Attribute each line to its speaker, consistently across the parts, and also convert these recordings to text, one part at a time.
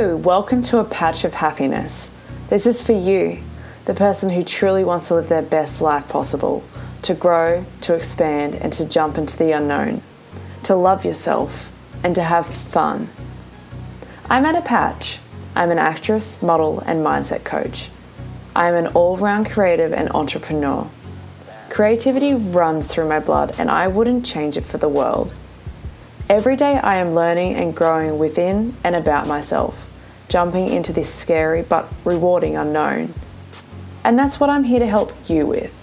Speaker 1: Welcome to A Patch of Happiness. This is for you, the person who truly wants to live their best life possible, to grow, to expand, and to jump into the unknown, to love yourself, and to have fun. I'm Anna Patch. I'm an actress, model, and mindset coach. I'm an all round creative and entrepreneur. Creativity runs through my blood, and I wouldn't change it for the world. Every day I am learning and growing within and about myself, jumping into this scary but rewarding unknown. And that's what I'm here to help you with.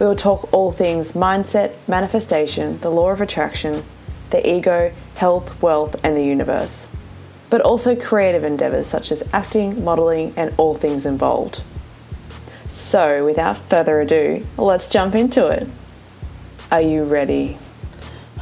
Speaker 1: We will talk all things mindset, manifestation, the law of attraction, the ego, health, wealth, and the universe, but also creative endeavours such as acting, modelling, and all things involved. So, without further ado, let's jump into it. Are you ready?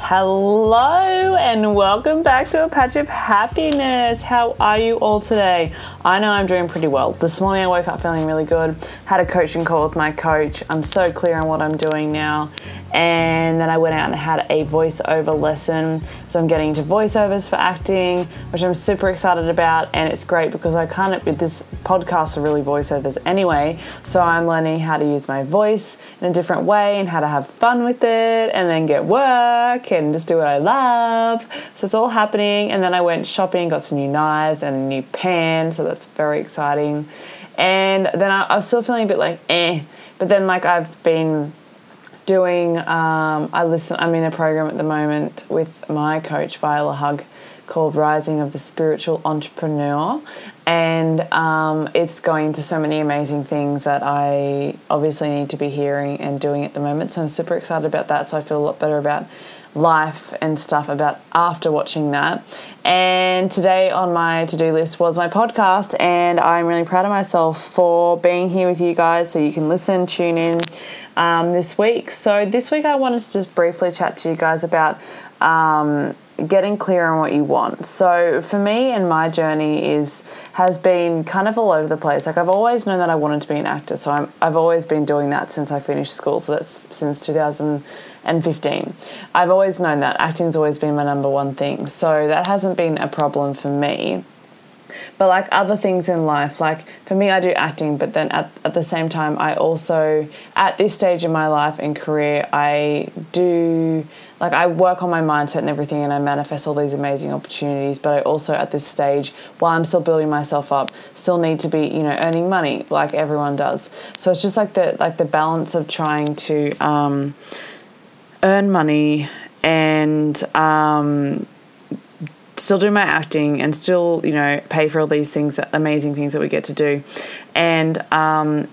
Speaker 1: Hello and welcome back to a patch of happiness. How are you all today? I know I'm doing pretty well. This morning I woke up feeling really good. Had a coaching call with my coach. I'm so clear on what I'm doing now. And then I went out and had a voiceover lesson. So I'm getting into voiceovers for acting, which I'm super excited about. And it's great because I kind of, this podcast are really voiceovers anyway. So I'm learning how to use my voice in a different way and how to have fun with it and then get work and just do what I love. So it's all happening. And then I went shopping, got some new knives and a new pan. So that's very exciting. And then I, I was still feeling a bit like eh. But then, like, I've been doing, um, I listen, I'm in a program at the moment with my coach, Viola Hug, called Rising of the Spiritual Entrepreneur. And um, it's going to so many amazing things that I obviously need to be hearing and doing at the moment. So I'm super excited about that. So I feel a lot better about life and stuff about after watching that. And today on my to do list was my podcast, and I'm really proud of myself for being here with you guys so you can listen, tune in um, this week. So, this week I wanted to just briefly chat to you guys about. Um, getting clear on what you want. So for me and my journey is has been kind of all over the place. Like I've always known that I wanted to be an actor, so I'm, I've always been doing that since I finished school. So that's since 2015. I've always known that acting's always been my number one thing, so that hasn't been a problem for me. But like other things in life, like for me, I do acting, but then at, at the same time, I also, at this stage in my life and career, I do like I work on my mindset and everything and I manifest all these amazing opportunities but I also at this stage while I'm still building myself up still need to be you know earning money like everyone does. So it's just like the like the balance of trying to um, earn money and um, still do my acting and still you know pay for all these things amazing things that we get to do. And um,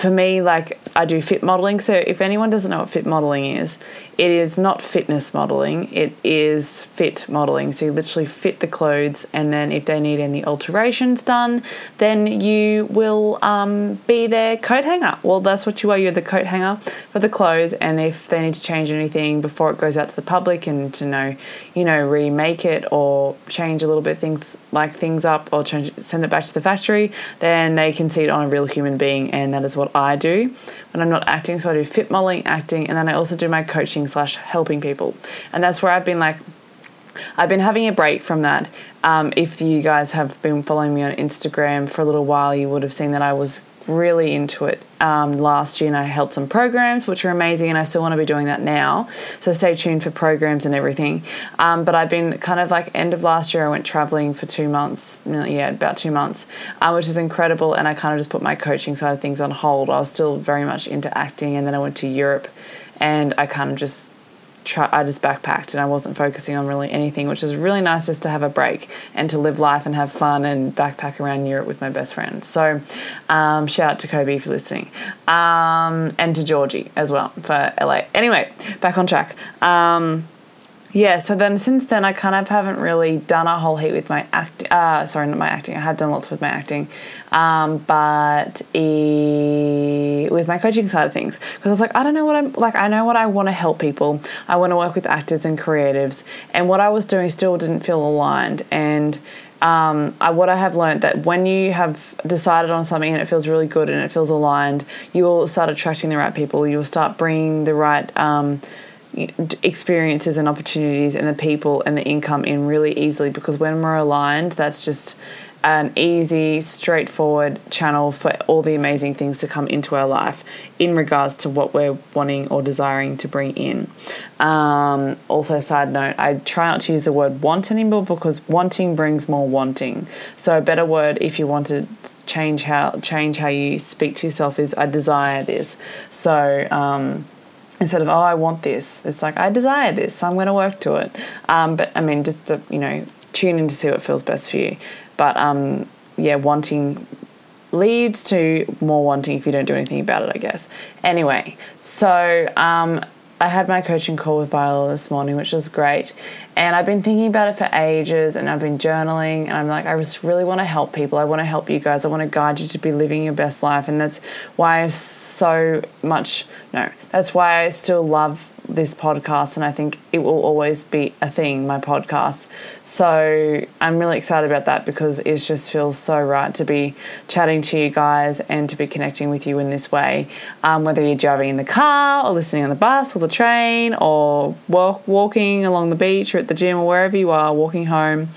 Speaker 1: for me, like I do fit modeling. So if anyone doesn't know what fit modeling is, it is not fitness modeling, it is fit modeling. So you literally fit the clothes, and then if they need any alterations done, then you will um, be their coat hanger. Well, that's what you are. You're the coat hanger for the clothes, and if they need to change anything before it goes out to the public and to know, you know, remake it or change a little bit things like things up or change, send it back to the factory, then they can see it on a real human being, and that is what I do when I'm not acting. So I do fit modeling, acting, and then I also do my coaching slash helping people. And that's where I've been like, I've been having a break from that. Um, if you guys have been following me on Instagram for a little while, you would have seen that I was really into it um, last year and I held some programs which are amazing and I still want to be doing that now. So stay tuned for programs and everything. Um, but I've been kind of like end of last year, I went traveling for two months, yeah, about two months, uh, which is incredible. And I kind of just put my coaching side of things on hold. I was still very much into acting and then I went to Europe and I kind of just I just backpacked and I wasn't focusing on really anything, which is really nice just to have a break and to live life and have fun and backpack around Europe with my best friends. So, um, shout out to Kobe you're listening, um, and to Georgie as well for LA. Anyway, back on track. Um, yeah, so then since then, I kind of haven't really done a whole heap with my act. Uh, sorry, not my acting. I have done lots with my acting, um, but e- with my coaching side of things, because I was like, I don't know what I'm like. I know what I want to help people. I want to work with actors and creatives, and what I was doing still didn't feel aligned. And um, I, what I have learned that when you have decided on something and it feels really good and it feels aligned, you will start attracting the right people. You will start bringing the right. Um, experiences and opportunities and the people and the income in really easily because when we're aligned, that's just an easy, straightforward channel for all the amazing things to come into our life in regards to what we're wanting or desiring to bring in. Um, also, side note, I try not to use the word want anymore because wanting brings more wanting. So, a better word, if you want to change how change how you speak to yourself, is I desire this. So. Um, instead of oh I want this, it's like I desire this, so I'm going to work to it. Um, but I mean, just to you know, tune in to see what feels best for you. But um, yeah, wanting leads to more wanting if you don't do anything about it, I guess. Anyway, so um, I had my coaching call with Viola this morning, which was great. And I've been thinking about it for ages and I've been journaling and I'm like, I just really want to help people. I want to help you guys. I want to guide you to be living your best life. And that's why I so much, no, that's why I still love this podcast and I think it will always be a thing, my podcast. So I'm really excited about that because it just feels so right to be chatting to you guys and to be connecting with you in this way. Um, whether you're driving in the car or listening on the bus or the train or walk, walking along the beach or at the gym or wherever you are, walking home,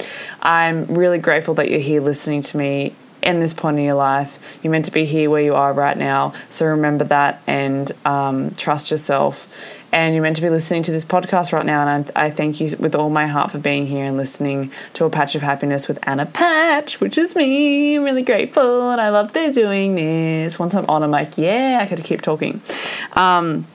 Speaker 1: I'm really grateful that you're here listening to me in this point in your life. You're meant to be here where you are right now. So remember that and um, trust yourself and you're meant to be listening to this podcast right now. And I, I, thank you with all my heart for being here and listening to A Patch of Happiness with Anna Patch, which is me. I'm really grateful and I love they're doing this. Once I'm on, I'm like, yeah, I could keep talking. Um,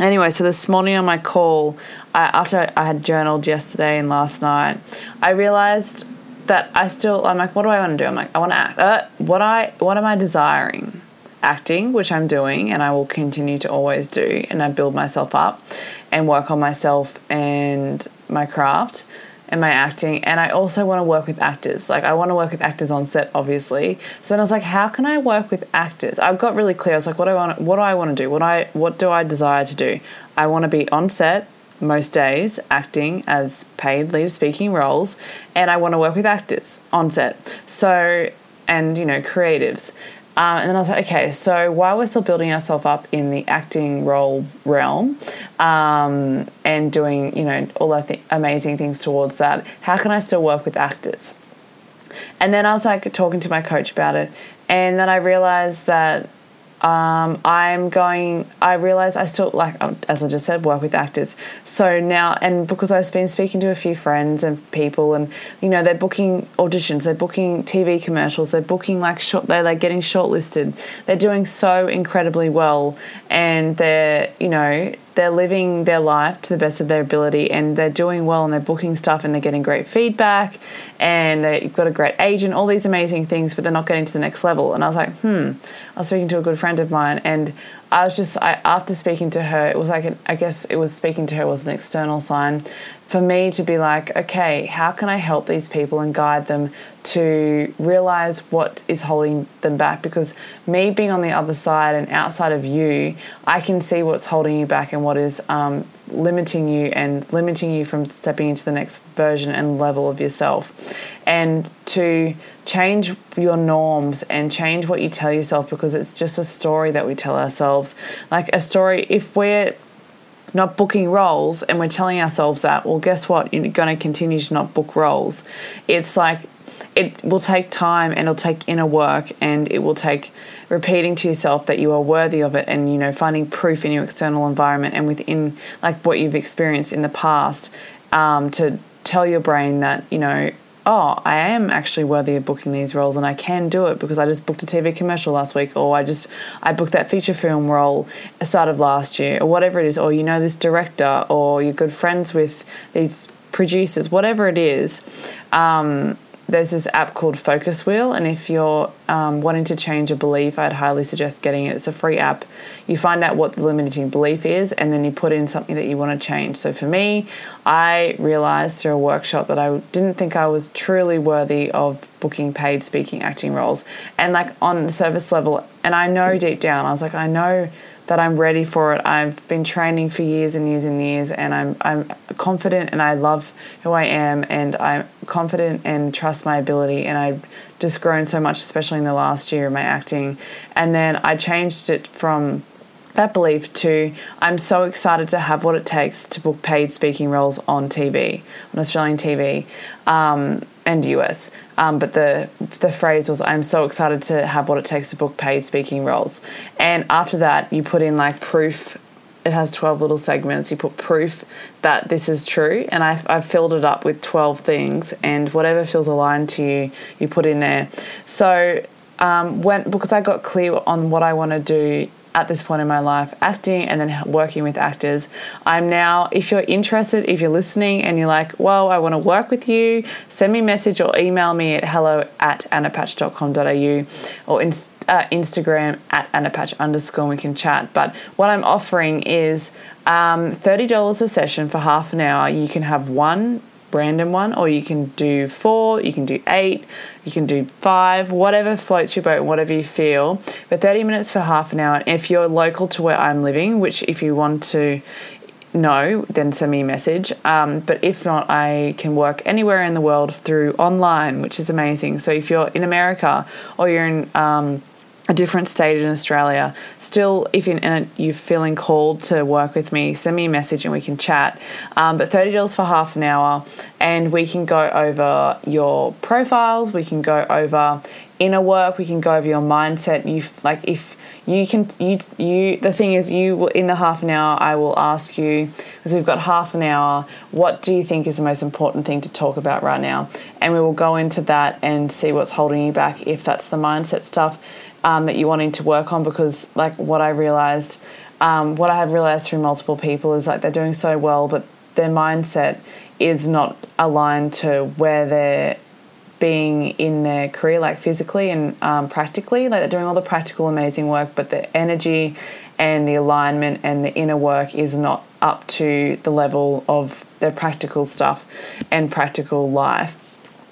Speaker 1: anyway, so this morning on my call, I, after I had journaled yesterday and last night, I realized that I still, I'm like, what do I want to do? I'm like, I want to act. Uh, what I, what am I desiring? Acting, which I'm doing and I will continue to always do, and I build myself up and work on myself and my craft and my acting. And I also want to work with actors. Like, I want to work with actors on set, obviously. So then I was like, how can I work with actors? I got really clear. I was like, what do I want? What do I want to do? What I what do I desire to do? I want to be on set most days acting as paid lead speaking roles and I want to work with actors on set. So and you know creatives um, and then I was like, okay, so while we're still building ourselves up in the acting role realm um, and doing, you know, all the th- amazing things towards that, how can I still work with actors? And then I was like talking to my coach about it, and then I realized that um, I'm going, I realize I still, like, um, as I just said, work with actors. So now, and because I've been speaking to a few friends and people, and, you know, they're booking auditions, they're booking TV commercials, they're booking, like, short, they're like getting shortlisted. They're doing so incredibly well, and they're, you know, they're living their life to the best of their ability and they're doing well and they're booking stuff and they're getting great feedback and they've got a great agent, all these amazing things, but they're not getting to the next level. And I was like, hmm. I was speaking to a good friend of mine and I was just, I, after speaking to her, it was like, an, I guess it was speaking to her was an external sign for me to be like, okay, how can I help these people and guide them to realize what is holding them back? Because me being on the other side and outside of you, I can see what's holding you back and what is um, limiting you and limiting you from stepping into the next version and level of yourself. And to change your norms and change what you tell yourself because it's just a story that we tell ourselves. Like a story, if we're not booking roles and we're telling ourselves that, well, guess what? You're going to continue to not book roles. It's like it will take time and it'll take inner work and it will take repeating to yourself that you are worthy of it and you know finding proof in your external environment and within like what you've experienced in the past um, to tell your brain that you know oh, I am actually worthy of booking these roles and I can do it because I just booked a TV commercial last week or I just I booked that feature film role at start of last year or whatever it is or you know this director or you're good friends with these producers whatever it is um, there's this app called Focus Wheel, and if you're um, wanting to change a belief, I'd highly suggest getting it. It's a free app. You find out what the limiting belief is, and then you put in something that you want to change. So for me, I realized through a workshop that I didn't think I was truly worthy of booking paid speaking acting roles, and like on the service level, and I know deep down, I was like, I know that I'm ready for it. I've been training for years and years and years, and I'm I'm confident and I love who I am, and I'm confident and trust my ability, and I've just grown so much, especially in the last year of my acting. And then I changed it from that belief to I'm so excited to have what it takes to book paid speaking roles on TV, on Australian TV um, and US. Um, but the the phrase was I'm so excited to have what it takes to book paid speaking roles. And after that, you put in like proof. It has 12 little segments. You put proof that this is true. And I've, I've filled it up with 12 things. And whatever feels aligned to you, you put in there. So um, when because I got clear on what I want to do at this point in my life, acting and then working with actors. I'm now, if you're interested, if you're listening and you're like, well, I want to work with you, send me a message or email me at hello at annapatch.com.au or in, uh, Instagram at annapatch underscore and we can chat. But what I'm offering is um, $30 a session for half an hour. You can have one random one, or you can do four, you can do eight, you can do five, whatever floats your boat, whatever you feel. But 30 minutes for half an hour. If you're local to where I'm living, which if you want to know, then send me a message. Um, but if not, I can work anywhere in the world through online, which is amazing. So if you're in America or you're in um, a different state in Australia, still, if you're, feeling called to work with me, send me a message and we can chat. Um, but $30 for half an hour, and we can go over your profiles, we can go over inner work, we can go over your mindset. You like if you can you you the thing is you in the half an hour I will ask you because we've got half an hour what do you think is the most important thing to talk about right now and we will go into that and see what's holding you back if that's the mindset stuff um, that you're wanting to work on because like what I realized um, what I have realized through multiple people is like they're doing so well but their mindset is not aligned to where they're being in their career like physically and um, practically. Like they're doing all the practical amazing work but the energy and the alignment and the inner work is not up to the level of their practical stuff and practical life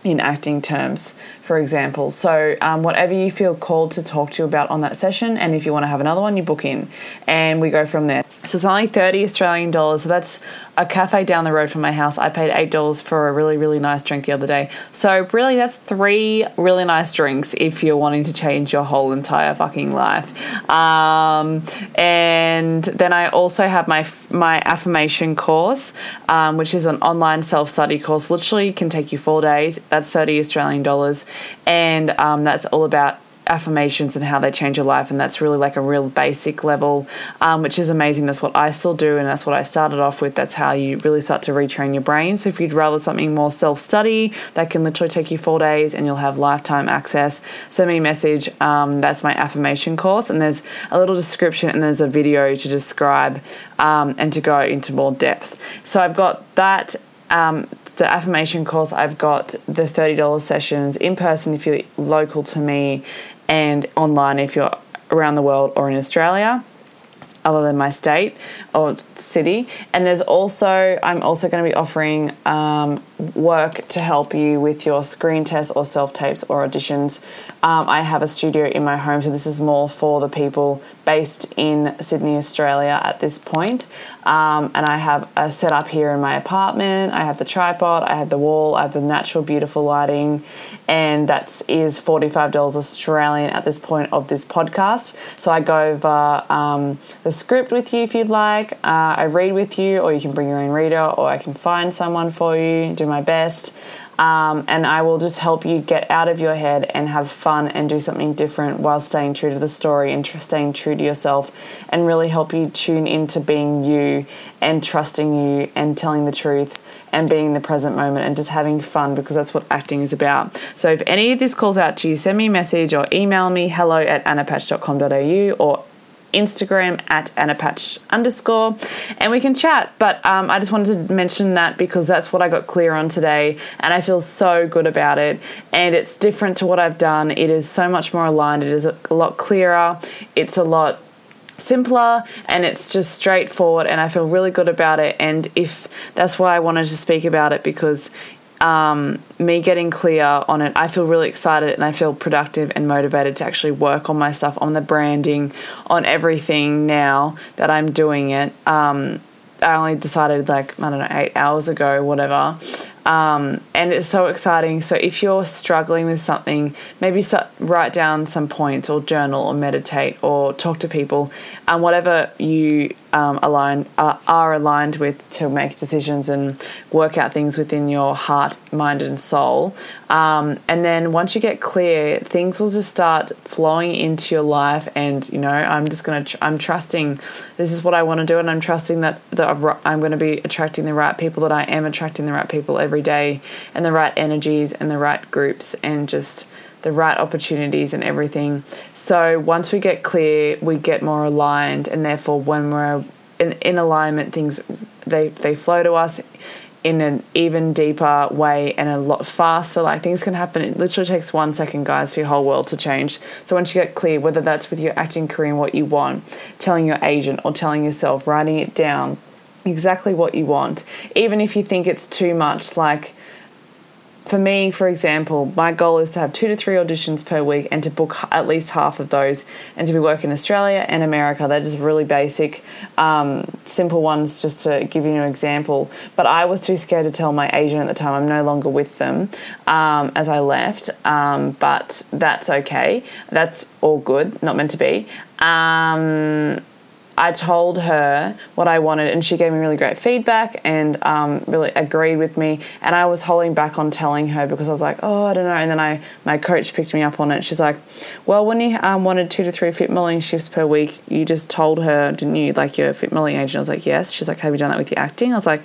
Speaker 1: in acting terms, for example. So, um, whatever you feel called to talk to you about on that session, and if you want to have another one, you book in and we go from there. So, it's only 30 Australian dollars. So, that's a cafe down the road from my house. I paid $8 for a really, really nice drink the other day. So, really, that's three really nice drinks if you're wanting to change your whole entire fucking life. Um, and then I also have my, my affirmation course, um, which is an online self study course. Literally, can take you four days. That's 30 Australian dollars. And um, that's all about affirmations and how they change your life and that's really like a real basic level um, which is amazing. That's what i still do and that's what i started off with. That's how you really start to retrain your brain. So if you'd rather something more self-study that can literally take you four days and you'll have lifetime access. Send me a message um, that's my affirmation course and there's a little description and there's a video to describe um, and to go into more depth. So i've got that um, the affirmation course, I've got the $30 sessions in person if you're local to me, and online if you're around the world or in Australia other than my state or city. And there's also, I'm also going to be offering um, work to help you with your screen tests or self tapes or auditions. Um, I have a studio in my home, so this is more for the people based in Sydney, Australia at this point. Um, and I have a setup here in my apartment. I have the tripod, I have the wall, I have the natural, beautiful lighting, and that is $45 Australian at this point of this podcast. So I go over um, the script with you if you'd like. Uh, I read with you, or you can bring your own reader, or I can find someone for you, do my best. Um, and I will just help you get out of your head and have fun and do something different while staying true to the story and staying true to yourself and really help you tune into being you and trusting you and telling the truth and being in the present moment and just having fun because that's what acting is about. So if any of this calls out to you, send me a message or email me hello at annapatch.com.au or Instagram at annapatch underscore, and we can chat. But um, I just wanted to mention that because that's what I got clear on today, and I feel so good about it. And it's different to what I've done. It is so much more aligned. It is a lot clearer. It's a lot simpler and it's just straightforward and I feel really good about it and if that's why I wanted to speak about it because um, me getting clear on it, I feel really excited and I feel productive and motivated to actually work on my stuff, on the branding, on everything now that I'm doing it. Um, I only decided like, I don't know, eight hours ago, whatever. Um, and it's so exciting. So if you're struggling with something, maybe start, write down some points or journal or meditate or talk to people and whatever you um, align uh, are aligned with to make decisions and work out things within your heart, mind, and soul. Um, and then once you get clear, things will just start flowing into your life. And you know, I'm just gonna tr- I'm trusting this is what I want to do, and I'm trusting that that I'm going to be attracting the right people, that I am attracting the right people every day, and the right energies and the right groups, and just the right opportunities and everything. So once we get clear, we get more aligned, and therefore, when we're in, in alignment, things they they flow to us in an even deeper way and a lot faster. Like things can happen. It literally takes one second, guys, for your whole world to change. So once you get clear, whether that's with your acting career and what you want, telling your agent or telling yourself, writing it down, exactly what you want, even if you think it's too much, like for me, for example, my goal is to have two to three auditions per week and to book at least half of those and to be working in Australia and America. They're just really basic, um, simple ones just to give you an example. But I was too scared to tell my agent at the time. I'm no longer with them um, as I left, um, but that's okay. That's all good, not meant to be. Um, I told her what I wanted, and she gave me really great feedback and um, really agreed with me. And I was holding back on telling her because I was like, oh, I don't know. And then I, my coach picked me up on it. She's like, well, when you um, wanted two to three fit modeling shifts per week, you just told her, didn't you, like your fit modeling agent? I was like, yes. She's like, have you done that with your acting? I was like,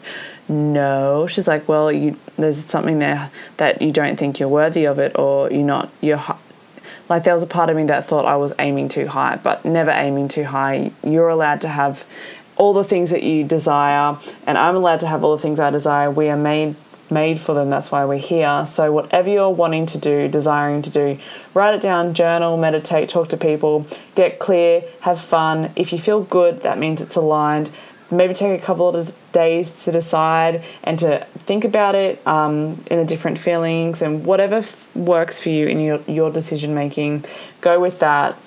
Speaker 1: no. She's like, well, you there's something there that you don't think you're worthy of it, or you're not you're like there was a part of me that thought I was aiming too high, but never aiming too high. You're allowed to have all the things that you desire, and I'm allowed to have all the things I desire. We are made made for them. That's why we're here. So whatever you're wanting to do, desiring to do, write it down, journal, meditate, talk to people, get clear, have fun. If you feel good, that means it's aligned maybe take a couple of days to decide and to think about it um, in the different feelings and whatever f- works for you in your, your decision making go with that.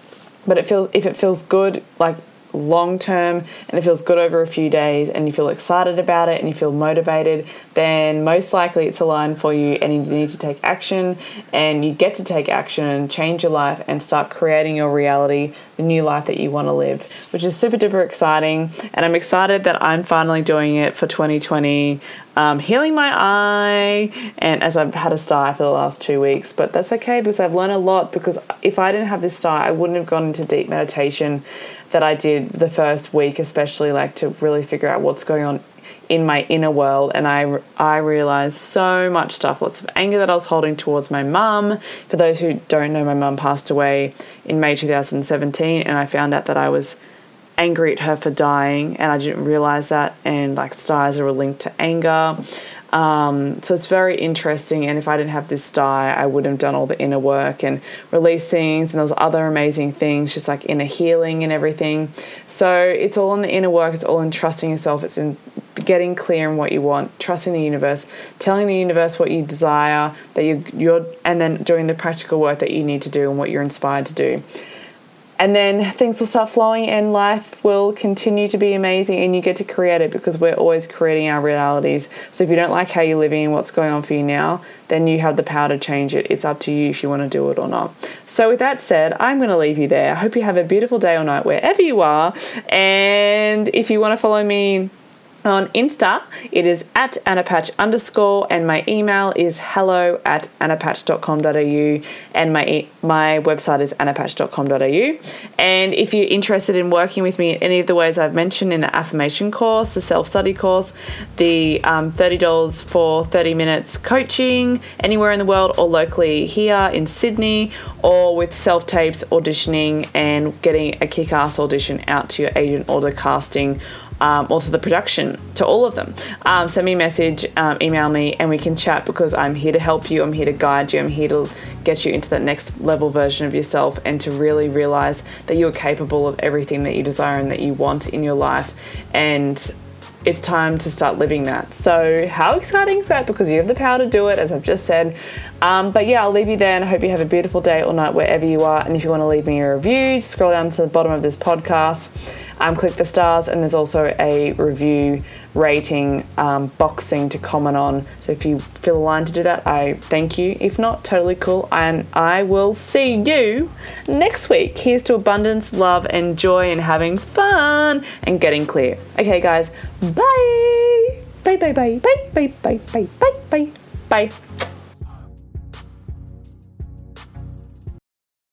Speaker 1: But it feels if it feels good like long term and it feels good over a few days and you feel excited about it and you feel motivated, then most likely it's aligned for you and you need to take action and you get to take action and change your life and start creating your reality, the new life that you want to live, which is super duper exciting. And I'm excited that I'm finally doing it for 2020. Um, healing my eye, and as I've had a sty for the last two weeks, but that's okay because I've learned a lot. Because if I didn't have this sty, I wouldn't have gone into deep meditation that I did the first week, especially like to really figure out what's going on in my inner world. And I, I realized so much stuff lots of anger that I was holding towards my mum. For those who don't know my mum passed away in May 2017 and I found out that I was angry at her for dying. And I didn't realize that. And like stars are linked to anger um, so it's very interesting. And if I didn't have this sty, I wouldn't have done all the inner work and release things and those other amazing things, just like inner healing and everything. So it's all in the inner work. It's all in trusting yourself. It's in getting clear on what you want, trusting the universe, telling the universe what you desire, that you, you're, and then doing the practical work that you need to do and what you're inspired to do and then things will start flowing and life will continue to be amazing and you get to create it because we're always creating our realities. So if you don't like how you're living and what's going on for you now then you have the power to change it. It's up to you if you want to do it or not. So with that said i'm going to leave you there. I hope you have a beautiful day or night wherever you are. And if you want to follow me on Insta, it is at annapatch underscore, and my email is hello at annapatch.com.au, and my e- my website is annapatch.com.au. And if you're interested in working with me in any of the ways I've mentioned in the affirmation course, the self study course, the um, $30 for 30 minutes coaching anywhere in the world or locally here in Sydney, or with self tapes, auditioning, and getting a kick ass audition out to your agent or the casting um, also the production, to all of them. Um, send me a message, um, email me, and we can chat because I'm here to help you. I'm here to guide you. I'm here to get you into that next level version of yourself and to really realize that you're capable of everything that you desire and that you want in your life. And it's time to start living that. So, how exciting is that? Because you have the power to do it, as I've just said. Um, but yeah, I'll leave you there and I hope you have a beautiful day or night wherever you are. And if you want to leave me a review, scroll down to the bottom of this podcast, um, click the stars, and there's also a review rating um, boxing to comment on. So if you feel aligned to do that, I thank you. If not, totally cool. And I will see you next week. Here's to abundance, love, and joy, and having fun and getting clear. Okay, guys, bye. Bye, bye, bye, bye, bye, bye, bye, bye, bye, bye.